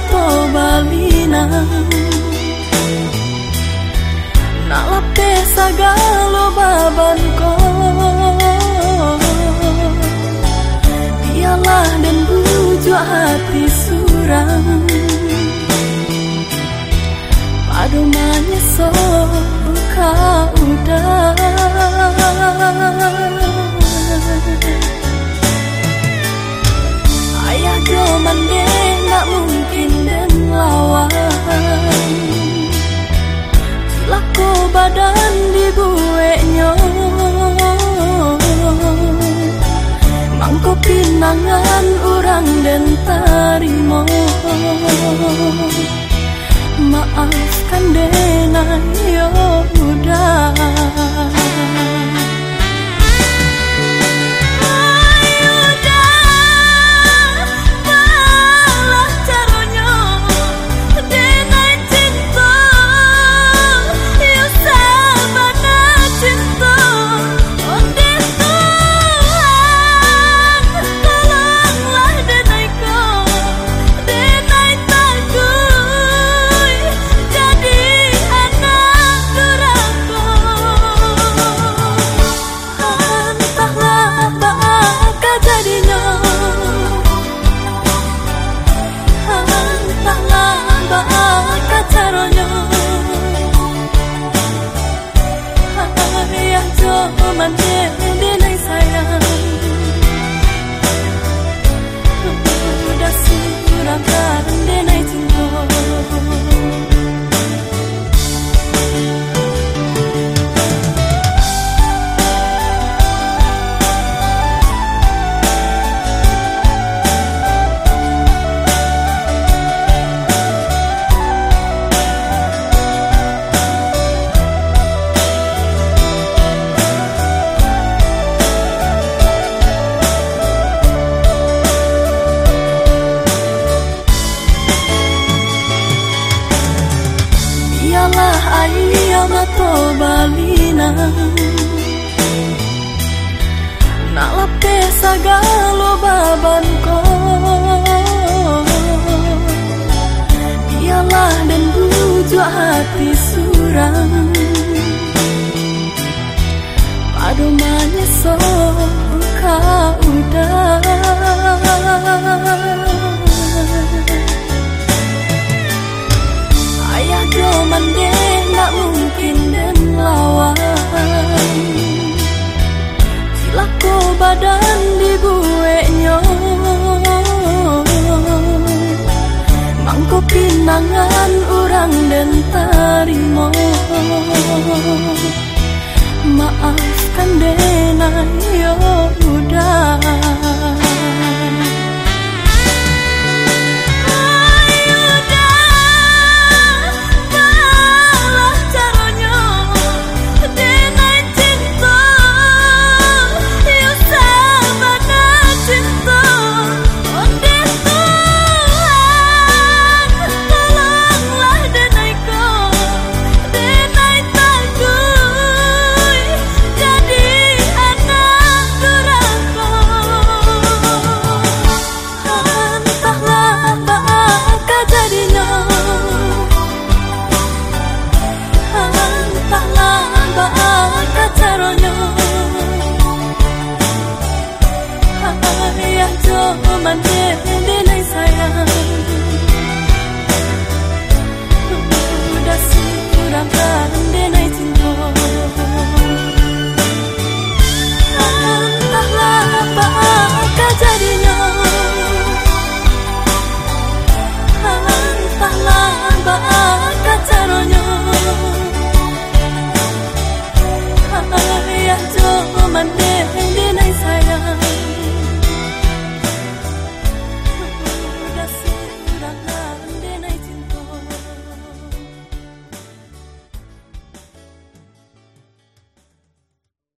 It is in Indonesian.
atau balina Nak lapis segala baban ko Dialah dan bujuk hati surang Padu menyesal kau udah badan dibueknya Mangko pinangan orang dan Nak lapis segala baban ko Ialah dan bujuk hati surang. Padu menyesal kau udah Mangko pinangan orang dan tarimo Maafkan dena yo udah woman.